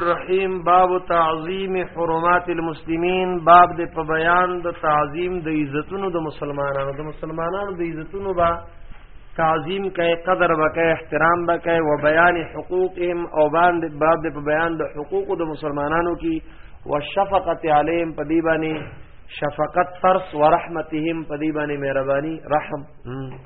الرحیم باب تعظیم حرمات المسلمین باب د په بیان د تعظیم د عزتونو د مسلمانانو د مسلمانانو د عزتونو با تعظیم کوي قدر وکړي احترام وکړي و بیان حقوقهم او باندې باب د په بیان د حقوق د مسلمانانو کی و شفقت علیهم په دی باندې شفقت ترس و رحمتهم په دی باندې مهرباني رحم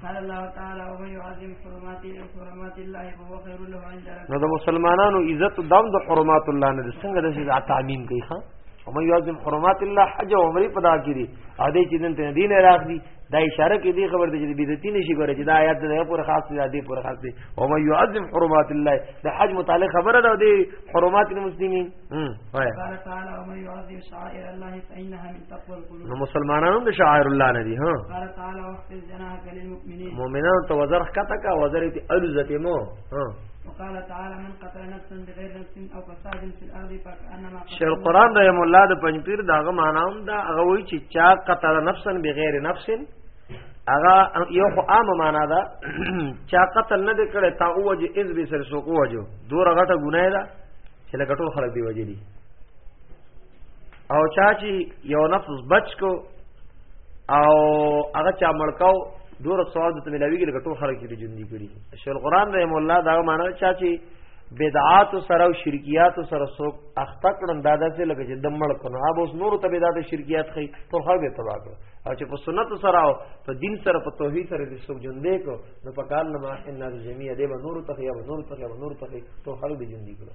قال الله تعالی او يعظم حرمات حرمات الله وهو خير له عند نو د مسلمانانو عزت دام د حرمات الله نه څنګه د شي تعمیم کوي ها او مې يعظم حرمات الله حج او عمره پدا کړی ا دې چې دین ته دین راغ دي دا اشاره کې دی خبر دې چې بدعتي نشي ګوره چې دا آیات د پور خاص دی دې پور خاص دی او مې يعظم حرمات الله د حج متعلق خبره ده دې حرمات المسلمین هم وای قال تعالی او مې يعظم شعائر الله فإنها من نو مسلمانانو د شاعر الله نه دي ها مؤمنانو ته وزر کته کا وزر دي الزته مو ها وقال تعالى من قتل نفسا بغير نفس او فساد في الارض فكانما شیخ القران رحم الله د پنځپیر داغه معناوم دا هغه وی چې چا قتل نفسا بغیر نفس هغه یو خو عام معنا ده چا قتل نه کړي تا اوجه از به سر سو کوجو دوه غټه ګناه ده چې لکه ټول خلک دی وجه دي او چا چې یو نفس بچ کو او هغه چا مړکاو دور ثواب ته ملاویږي لکه ټول خلک چې ژوند دي کړی شیخ القران رحم الله دا معنی چا چې بدعات سره او شرکیات سره څوک اخته کړم دا داسې لکه چې دمړ کنه اوب اوس نور ته بدعات شرکیات خي ټول خلک به تباہ کړ او چې په سنت سره او په دین سره په توحید سره دې څوک ژوند دی کو نو په کار نه ما ان الجميع دې به نور ته یا نور ته یا نور ته ټول خلک به ژوند دي کړو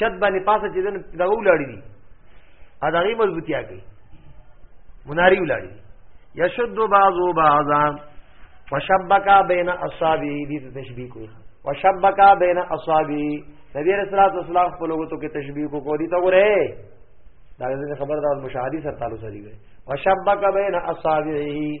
چت باندې پاسه چې دن دا ولاړی دي ا دغه مضبوطیا کوي مناری ولاړی دي یشد بعضو بعضا وشبکا بین اصابعه دې تشبیه کوي وشبکا بین اصابعه نبی رسول الله صلی الله علیه وسلم په لوګو کې تشبیه کو کوي ته وره دا خبر دا مشاهدی سره تعلق لري وشبک بین اصابعه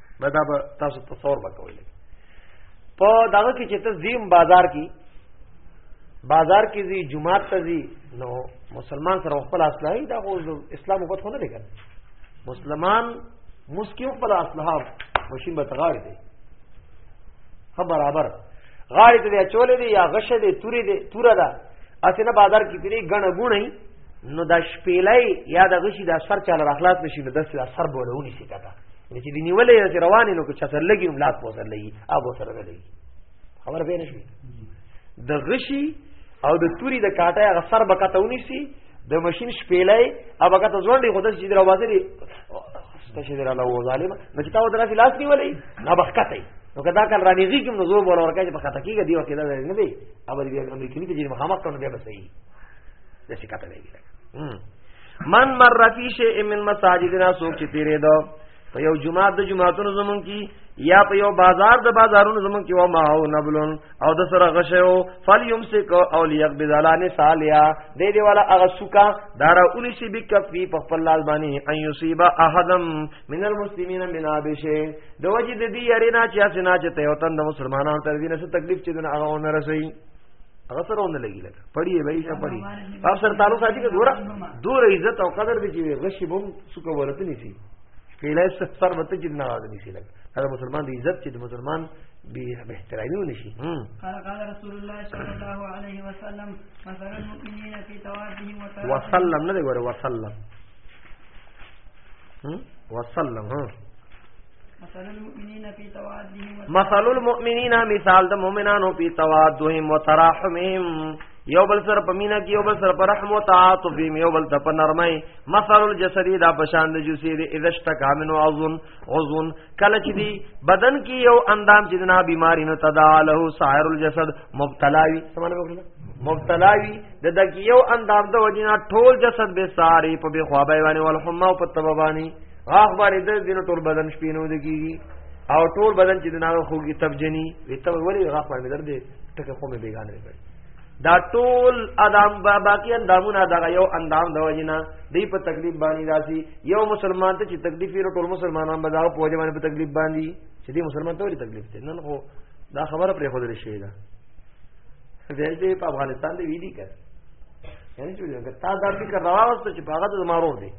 نه دا به تاسو تصور وکوي په دغه کې چې ته زیم بازار کې بازار کې زی جمعات ته زی نو مسلمان سره خپل اصلحي دا خو اسلام وخت نه لګل مسلمان مسکیو خپل اصلحه ماشین به تغار دی خبر برابر غاړې ته چولې دی یا غشه دی تورې دی توره ده اسنه بازار کې پیری غنه غونې نو دا شپېلې یا د غشي د سر چاله راخلاص نشي نو د سر بولونی سي کته چې دی نیولې چې روانې نو چې سر لګي نو لاس په سر لګي ابو سر لګي خبر به نشي د غشي او د توري د کاټه هغه سر بکته ونی سي د ماشين شپېلې او بکته ځونډي خود چې درو وازري تشه در الله و ظالم نو چې تا ودرا سي لاس نیولې نه بخکته نو کدا کل رانی غي کوم نو زور بول ورکه چې بخته کیږي دی وکړه نه دی ابل بیا امریکایي ته چې مخامخ کړو بیا بسې د څه کته لګی من مر فی شیء من مساجدنا سوق چې تیرې دو په یو جمعه د جمعهتون زمون کی یا په یو بازار د بازارونو زمون کی و ما او نبلن او د سره غشو فل یمسک او لیقبض علان سالیا دې دې والا هغه سوکا دارا اونې سی بک فی په خپل لاس باندې ان یصیبا احدم من المسلمین من ابشه د وجه د دې یرینا چې اسنا چې ته وطن د مسلمانانو تر دې نه تکلیف چې دغه اون رسي هغه سره ونه لګی لګ پړی وای شه پړی اپ سره تعلق ساتي که ګوره دور عزت او قدر دي چې غشي بم څوک ورته نسی پیلای سر وته چې نه راځي نسی لګ هغه مسلمان دی عزت چې د مسلمان به احترامي ونشي قال قال رسول الله صلى الله عليه وسلم مثل المؤمنين في توادهم وتراحمهم وسلم نه دی ګوره وسلم وسلم ها مثل المؤمنین فی توادهم مثل المؤمنین مثال د مؤمنانو فی توادهم وتراحمهم یو بل سره په مینا کې یو بل سره په رحم او تعاطف یو بل ته په نرمۍ مثال الجسد دا پشان د جوسی دی اذا اشتکا من عضو عضو کله چې دی بدن کې یو اندام چې نه بیماری نه تدا له سائر الجسد مبتلا وي سمانه وکړه مبتلا وي د دک یو اندام د وجینا ټول جسد به ساری په بخوابه باندې والحمه او په تبه باندې غاخ باندې د دین ټول بدن شپینو دګي او ټول بدن چې دناغه خوږي تبجنی وي ته ولی غاخ باندې درد ټکه خو مې بیگانه دی دا ټول ادم باقی اندامونه دا یو اندام د وجنه دی په تکلیف باندې راسي یو مسلمان ته چې تکلیف یې ټول مسلمانان به دا په وجه باندې په تکلیف باندې چې دی مسلمان ته ولې تکلیف دی نن خو دا خبره پرې خو درې شي دا دې په افغانستان دی ویلي کړ یعنی چې تا دا فکر راوست چې په هغه ته زمارو دی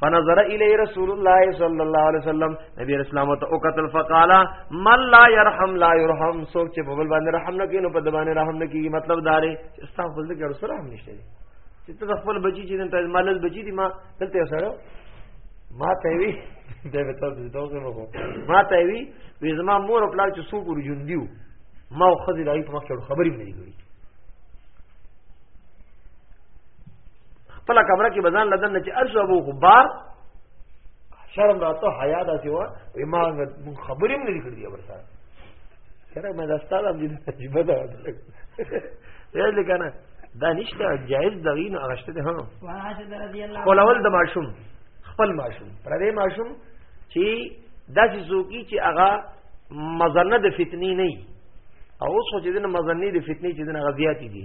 فنظر الی رسول الله صلی الله علیه وسلم نبی اسلام ته او قتل فقالا من لا يرحم لا يرحم سوچ چې په بل باندې رحم نه کینو په د باندې رحم نه کیږي مطلب دا دی استغفر دې ګر سره هم نشته چې ته خپل بچی چې ته مالل بچی دی ما دلته سره ما ته وی دې به تاسو دې تاسو مو ما ته وی وې زما مور خپل چې سو پور جون دیو ما خو خزي راي په مخ خبرې نه دی خپل کمره کې بزان لدن نه چې ارشو ابو غبار شرم راته حیا داسې و وي ما خبرې هم نه کړې دی ورسره کړه مې دا ستاره دې عجیب ده یې لکنه دا نشته جائز دغین اغشته ده ها خپلول د ماشوم خپل ماشوم پر دې ماشوم چې داسې زوکی چې هغه مزنه د فتنی نه او اوس خو چې دنه مزنی د فتنی چې دنه غزياتي دي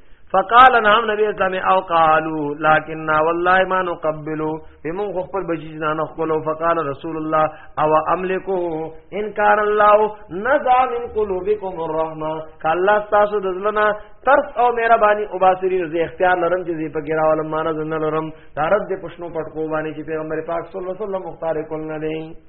فقال نعم نبی اسلام او قالو لكن والله ما نقبلو بمون خپل بچی نه نقبلو فقال رسول الله او املكو ان كان الله نزع من قلوبكم الرحمه کله تاسو دزلنا ترس او مهرباني او باسري رضی اختیار لرم چې په ګرا ولم مان زنه لرم دارت دې پښنو پټکو باندې چې پیغمبر پاک صلی الله علیه وسلم مختار کول نه دی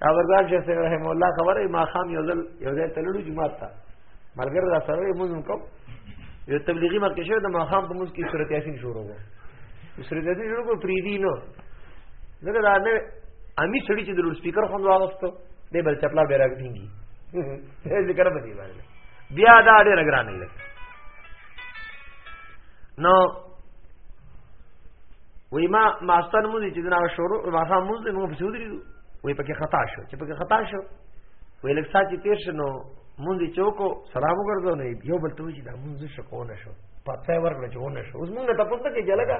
کابردار شیخ صاحب رحم الله خبره ما خام یو ځل یو ځای تللو جماعت ته ملګر را سره یې مونږ کوم یو تبلیغي مکه شو د ما خام په موږ کې سورته یاسین شروع وو سورته یاسین شروع کو پریدي نو دغه دا نه امی سړی چې د لوډ سپیکر خوند واغستو دې بل چپلا به راګټینګي ذکر به دی باندې بیا دا ډېر ګران دی نو وای ما ماستان مونږ چې دنا شروع ما خام مونږ نو په سودري وای پکې خطا شو چې پکې خطا شو وای لکه سات چې تیر شنو مونږ چوکو سلام وګرځو نه یو بل ته چې دا مونږ شکو نه شو پته ورکړه چې ونه شو اوس مونږ ته پوښتنه کې جلګه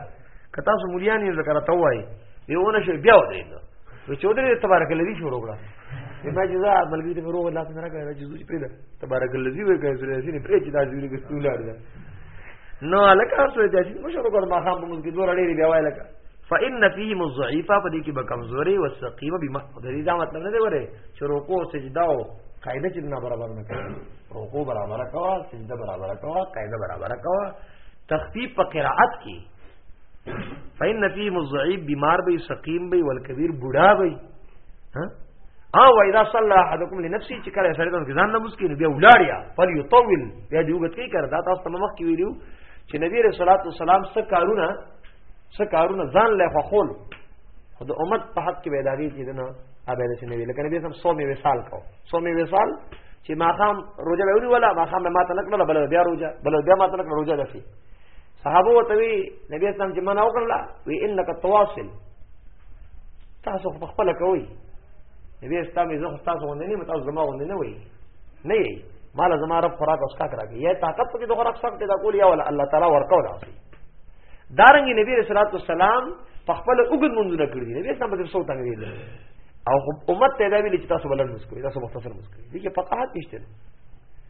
کتا سو مليان یې ذکر ته وای یو نه شو بیا ودرېږه و چودري تبارک لري شروع کړه ما چې دا ملګری ته روغ لاس نه راکړی چې زوی پیدا تبارک الذی وې کوي سره سینې پرې چې دا زوی کې ټول اړ ده نو لکه اوس ته چې مشر وکړ ما خام په موږ کې دوه اړې بیا وای لکه فإن فيهم الضعيفه پدې کې به کمزوري او سقيم بما درې دا مطلب نه دی وره چې رکوع سجدا او قاعده چې نه برابر نه کوي رکوع برابر کوا سجدا برابر کوا قاعده برابر کوا تخفیف په قرائت کې فإن فيه مضعيف بیمار به سقیم به والکبیر بوډا به ها او اذا صلى احدكم لنفسه چې کله سره د ځان نه مسکین بیا ولاړیا فل یطول بیا دی وګت کی کړه دا تاسو تم مخ کی ویلو چې نبی رسول الله والسلام څه کارونه څه کارونه ځان له خول خود امت په حق کې ویلاږي چې دنه ابه د نبی لکه نبی سم 100 می وصال کو 100 می وصال چې ماقام روزه ویلی ولا ماقام ما تنکړه بل بیا روزه بل بیا ما تنکړه روزه لسی صحابه ورته وی نبی اسلام چې منع وکړه وی انک تواصل تاسو په خپل کوي نبی اسلام یې زه تاسو غوندې نه تاسو زما غوندې نه وای نه یې مال زما رب خوراک اوس کا کراږي یا طاقت په دې د خوراک څخه پیدا کول یا ول الله تعالی ورکول راځي دارنګ نبی رسول الله والسلام په خپل اوګد منځونه کړی نبی اسلام په څو تنګ ویل او امت ته دا ویل چې تاسو بلل مسکوي تاسو مختصر مسکوي دغه فقاهت نشته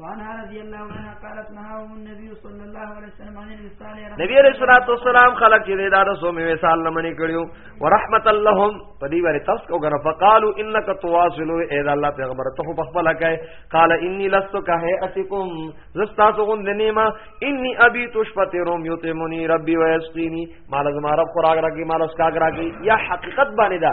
وعنها رضی الله عنها قالت نهاه النبي صلى الله عليه وسلم عن الوصال نبی علیہ الصلوۃ والسلام خلق دې دا رسو می وصال لمنې کړیو ورحمت اللهم پدی باندې تاسو کو غره فقالو انک تواصلو اے دا الله پیغمبر ته په خپل کای قال انی لست کاه اتکم زستا تو غن نیما انی ابي تشفتروم یتمنی ربی ویسقینی مال زما رب خوراک راکی مال اسکاګ راکی یا حقیقت باندې دا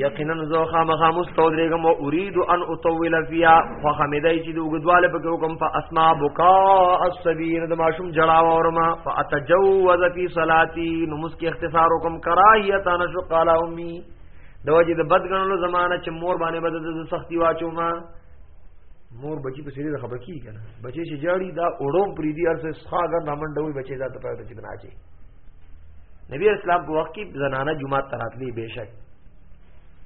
یقینا زو خامخا مستودریګم او اريد ان اطول فيها خو حمیدای چې د وګدواله په حکم په اسماء بکا الصبیر د ماشوم جړاو اورما فاتجوز فی صلاتی نو مسکی اختصار حکم کراهیت انا شو قال امي د وجه د بدګنلو زمانہ چې مور باندې بد د سختی واچو ما مور بچی په سری خبر کی کنه بچی چې جاړي دا اوړو پریدي ارسه ښاګر نامن ډوي بچی ذات په ته چې بناچي نبی اسلام په وخت کې زنانه جمعه تراتلی بهشک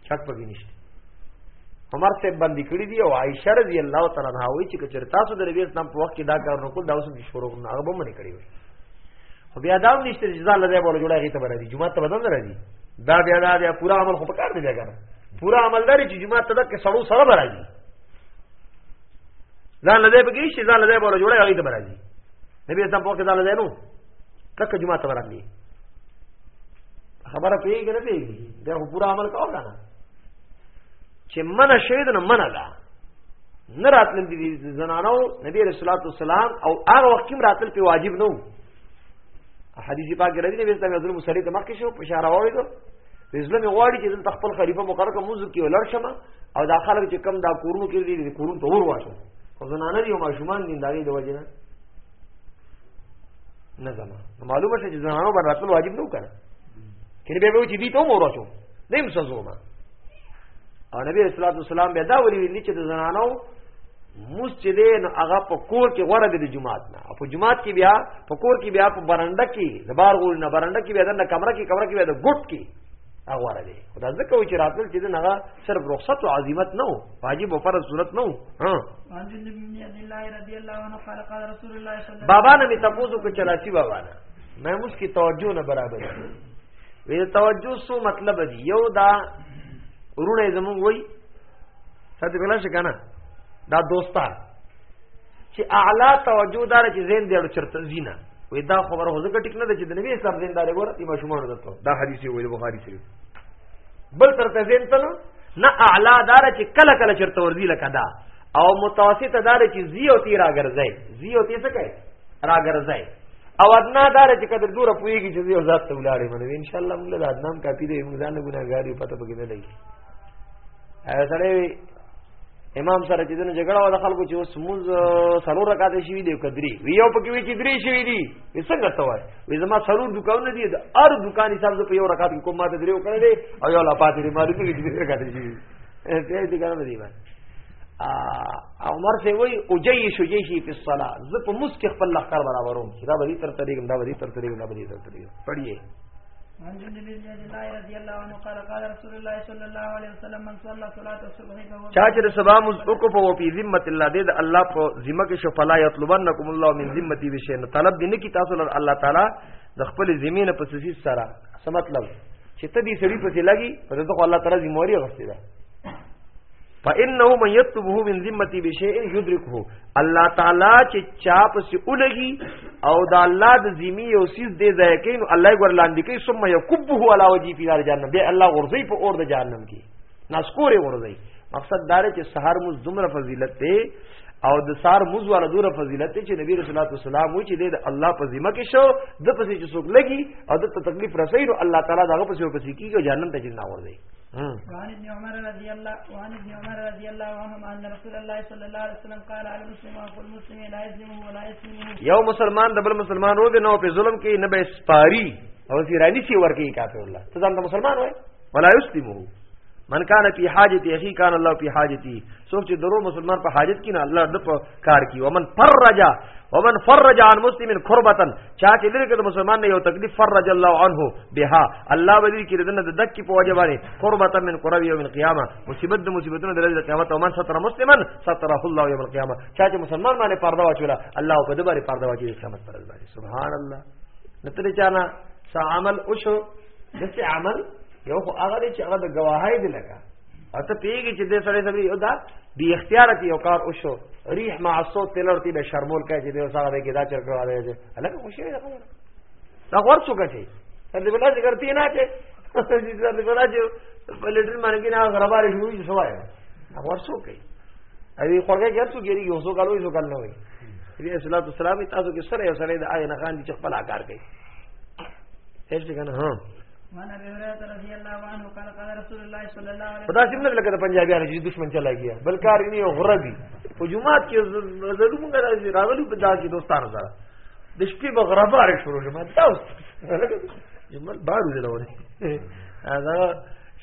چک په نشته عمر سے باندې کړی دی او عائشه رضی الله تعالی عنها وایي چې کچر تاسو د نبی اسلام په وخت کې دا کار نه کول دا اوس به شروع نه هغه به منې کړی وي خو بیا دا نشته چې ځان لږه بوله جوړه غي ته راځي جمعه ته بدل راځي دا بیا دا بیا پورا عمل خو پکار دی بیا کنه پورا عمل لري چې جمعه ته دغه سړو سره راځي ځان لږه بګی شي ځان لږه بوله جوړه غي ته راځي نبی اسلام په وخت کې ځان لږه نو کله جمعه ته ورغلی خبره پیږي نه پیږي دا خو پورا عمل کاوه کنه چې منه شوی د منه ده نه راتل دي زنانو نبی رسول الله والسلام او هغه وخت کې راتل په واجب نه وو حدیث پاک راځي نبی اسلام حضور مصلی ته مخکې شو په اشاره وایي ته اسلام غواړي چې دلته خپل خلیفہ مقرر کوم موضوع کې ولر شمه او دا خلک چې کم دا کورونو کې دي کورونو ته ور واشه خو زنانه دي او ماشومان دي دا دې د وجه نه نه زما معلومه شي چې زنانو باندې راتلل واجب نه وکړ کله به وو چې دې ته مور شو دیم سزو ما او نبی رسول الله صلی الله علیه وسلم به دا ویلي چې د زنانو مسجد نو هغه په کور کې غوړه دي د جمعات نه او په جمعات کې بیا په کور کې بیا په برانډه کې د بار غول نه برانډه کې بیا د کمره کې کمره کې بیا د ګټ کې هغه غوړه دي خدای ځکه و چې راتل چې نه صرف رخصت او عزیمت نه واجب او فرض صورت نه ها بابا نه می تاسو کو چلاچی بابا نه مې موږ کی توجه نه برابر وی توجه سو مطلب دی یو دا ورونه زمون وای ساته بلا شکنه دا دوستا چې اعلی توجه دار چې زین دی اړو چرته زینا وی دا خبره هو زګه ټیک نه ده چې د نبی اسلام زین دار ګور ایمه شومان دته دا حدیث ویل بخاری شریف بل تر ته زین ته نه اعلا دار چې کله کله چرته ورزی لکه دا او متوسط دار چې زی او تی راګرځي زی او تی څه کوي راګرځي او ادنا دار چې کله دور پويږي چې زی او ذات ته ولاړې باندې ان شاء الله موږ له ادنام کافي دې موږ ځان ګناګار یو پته بګینه لګي ایا سره امام سره چې دنه جګړه و د خلکو چې اوس موږ سلور رکعات شي وي د قدري وی یو پکې وی چې درې شي دي څنګه ته وای وې زما سلور دکان دي د ار دکان حساب په یو رکعات کوم ما ته درې وکړل دي او یو لا پاتې دي مالو کې درې رکعات شي دې دې ګرم دي باندې عمر سے وای او جیش جیشی فی الصلاه ز په مسک خپل لخر برابروم دا بدی تر طریق دا بدی تر طریق دا بدی تر طریق پڑھیے عن جندب بن عبد الله رضي الله عنه قال قال رسول الله صلى الله عليه وسلم من صلى صلاه الصبح فهو چا چې سبا مز وکړو په پی ذمت الله دې د الله په ذمه کې شو فلا يطلبنكم الله من ذمتي بشيء طلب دې نه کی تاسو له الله تعالی د خپل زمينه په سيس سره څه مطلب چې ته دې سړي په لګي په دغه الله تعالی ذمہ واري غوښتي فانه من يطلبه من ذمتي بشيء يدركه الله تعالی چې چا پس اولګي او د الله د ذمي او سیس دې ځای کې نو الله ګور لاندې کې ثم يكبه على وجهي في نار جهنم به الله غرزي په اور د جهنم کې ناسکورې غرزي مقصد دا چې سحر مز دومره فضیلت ته او د سار موز والا دور فضیلت چې نبی رسول الله والسلام وی چې د الله په ذمہ کې شو د پسې چې څوک لګي او د تکلیف رسېږي الله تعالی دغه پسې پسې کیږي جهنم ته جنہ ور دی وعن ابن عمر رضي الله وعن ابن عمر رضي الله عنهما ان رسول الله صلى الله عليه وسلم قال على المسلم واخو المسلم لا يظلمه ولا يسلمه یو مسلمان د بل مسلمان رو دي نو په ظلم کې نه به سپاری او زیرانی سی ورکی کافر الله ته ځان د مسلمان وای ولا يسلمه من کان فی حاجت اخی کان الله فی حاجتی سوچ درو مسلمان په حاجت کې نه الله د کار کی ومن فرج ومن فرج عن مسلم کربتن چا چې لري کې د مسلمان نه یو تکلیف فرج الله عنه بها الله ولي کې دنه د دک په وجه باندې کربتن من کرب یوم القیامه مصیبت د مصیبتونو د لري قیامت او من ستر مسلمن ستره الله یوم القیامه چا چې مسلمان باندې پرده واچولا الله په دې باندې پرده واچي قیامت پر باندې سبحان الله نتره چانا سا عمل اوشو دسه عمل یو خو هغه چې هغه د گواهی دی لګا اته پیږي چې د سړی سړی یو دا بی اختیار تی یو کار وشو ریح مع صوت تلړتی به شرمول کوي چې د سره به کې دا چر کړو دی چې الګ خوشی دا خبره دا ور څو کوي تر دې بل ذکر تی نه چې چې تر دې بل چې په لیټر باندې کې نه غربار شروع شي سوای دا ور څو کوي ای خوګه ګر څو ګری یو څو کالو یو کال نه وي دې اصلاح السلام تاسو کې سره یو سره د آی نه خان چې خپل کار کوي هیڅ څنګه نه خدا سیم نه لګا پنجابیانو چې دشمن چلا گیا بلکار یې یو غره دي په جمعات کې زړه مونږ راځي راغلو په داسې دوستانو سره د شپې به غربار شروع شوه دا اوس جمل بارو دلونه دا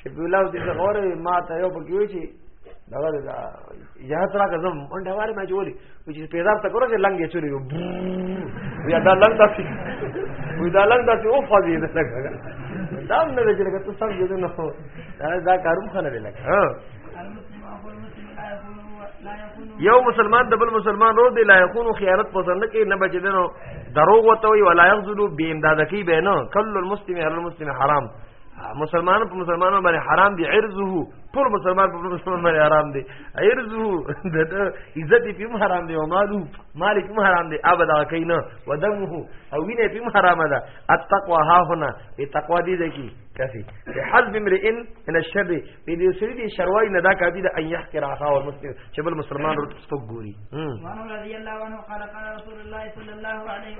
شپې لاو دې غوړې ما ته یو پکې وی چې دا دا یا ترا کزم منډه واره ما جوړي چې پیدا تا کړو چې لنګې چوري یو یا دا لنګ داسي وې دا لنګ داسي او فاضي نه لګا دا هم نه چې لګا ته سم دې نه خو دا کاروم خنه لګا ها یو مسلمان د بل مسلمان رو دی لا یکون خیانت پسند کې نه بچی دنو دروغ وته وی ولا یغزلو بی امداد کی بینو کل المسلم علی المسلم حرام مسلمان په مسلمانانو باندې حرام دي عرضه ټول مسلمان په مسلمان باندې حرام دي عرضه د عزت په حرام دي او مالو مال په حرام دي ابدا کینا ودمه او وینه په حرام ده التقوا ها هنا په تقوا دي دکی کافي په حزب امرئ من الشر په دې سری دي شروای نه دا کافي ده ان يحقر اخا او مسلم چې بل مسلمان ورته ستګوري سبحان الله رضی الله عنه قال قال رسول الله صلی الله علیه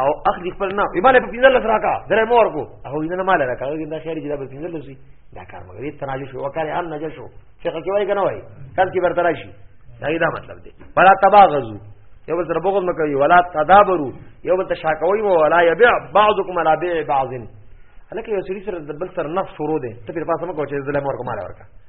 او اخلي خپل نه ایماله په پینځل سره کا درې مور کو هغه یې نه مال راکا دا خیر چې دا په پینځل شي دا کار مګر یې تناجو شو وکړي ان نجو شو فقہ کې وای کنه وای کله کې برتر شي دا دا مطلب دی ولا تباغزو یو بل سره بغض نه کوي ولا تدابرو یو بل تشاکوي او ولا يبيع بعضكم على بيع بعض هلکه یو سری سره د بل سره نفس شروع دی ته په پاسه مکو چې ظلم ورکو مال ورکا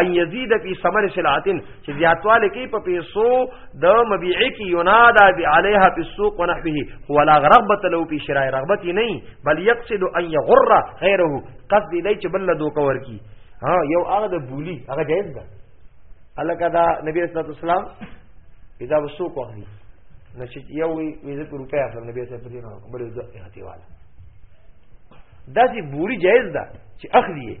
ان یزید فی ثمر سلعتن چې زیاتواله کې په پیسو د مبيعي کې ینادا بی علیها فی السوق ونحوه هو لا رغبت له فی شراء رغبت نه بل یقصد ان یغر غیره قصد دی چې بل دوه کور کی ها یو هغه د بولی هغه جایز ده الکه دا نبی صلی الله علیه وسلم اذا وسوق اخلي نشي یو وی زه په روپیا اخلم نبی صلی الله علیه وسلم بل زه احتیواله دا چې بولی جایز ده چې اخلي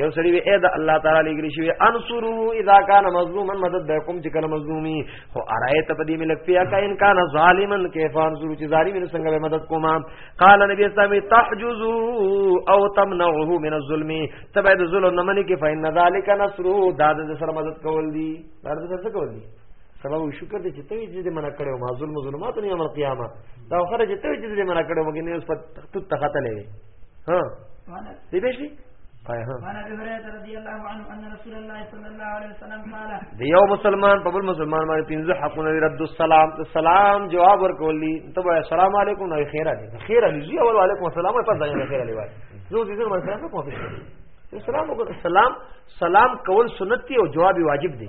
یو سړی وی اې د الله تعالی لګری شوی انصرو اذا کان مظلوما مدد به کوم چې کله مظلومی خو ارایت په دې ملک پیا کا ان کان ظالما کیف انصرو چې ظالم نه څنګه به مدد کوما قال نبی اسلام تحجزو او تمنعه من الظلم تبع د ظلم نه منی کې فین ذالک نصرو دا د سره مدد کول دی دا د سره کول دی سبب شکر دې چې ته یې دې منع کړو ما ظلم ظلمات نه یوم القیامه دا خره چې ته یې دې منع کړو مګنه اوس په تخته لې ها دې بشي د یو مسلمان په بل مسلمان باندې پنځه حقونه لري رد السلام د سلام جواب ورکول دي ته وای السلام علیکم نو خیر علي خیر علي جی اول علیکم السلام په ځای خیر علي وای زه دې سره مسلمان نه کوم سلام وکړه سلام سلام کول سنت دی او جواب واجب دی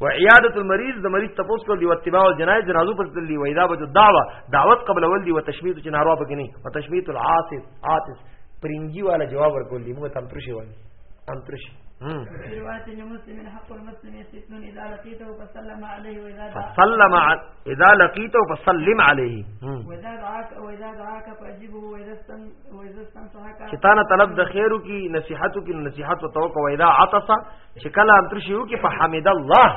و عیادت المریض د مریض تپوس کول دی او اتباع الجنایز جنازو پس دی و اذا بجو دعوه دعوت قبل ول دی و تشمیت چې ناروا پکې نه و تشمیت العاطف عاطف پرنګي والا جواب ورکول دی موږ تم ترشي وایي تم ترشي روایت مسلم حق المسلم ستون اذا لقيته فسلم عليه واذا فسلم اذا لقيته فسلم عليه واذا دعاك واذا دعاك فاجبه واذا استن واذا استنصحك چې تا نه طلب د خیرو کی نصيحتو کی نصيحت او توقع واذا عطس چې کله انتر شي وکي په حمد الله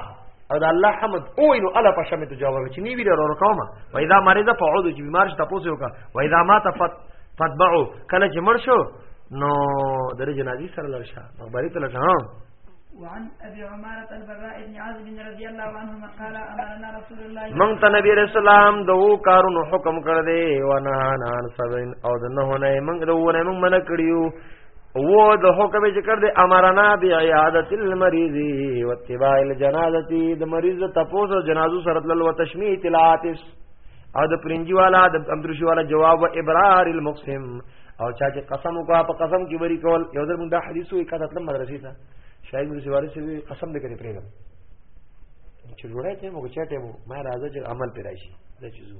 او د الله حمد او انه الا په شمه تجاوب چې نی ویره ورو کومه و اذا مرض فعود چې بیمار شته پوسه وکا و اذا مات فتبعو کله چې مر شو نو در جنازي سره لړ شه مخبري ته لړ وعن ابي عماره البراء بن عازب رضي الله عنهما قال امرنا رسول الله من ته نبی رسول الله دو کارونو حکم کړ دې وانا نان سبن او دنه نه من دو نه من من کړیو وو د حکم ذکر د امرنا بی عیادت المریض و اتباع الجنازه د مریض تپوس او جنازو سره تل او تشمیت العاطس او د پرنجی والا د امدرشی والا جواب و ابرار المقسم او چا چې قسم وکا په قسم کې وری کول یو ځل موږ دا حدیث وی کاته تل مدرسې ته شاید موږ سیواره سوي قسم دې کړی پرېږم چې جوړه ته موږ چاټه مو ما راځه چې عمل پیدا شي دا چیزو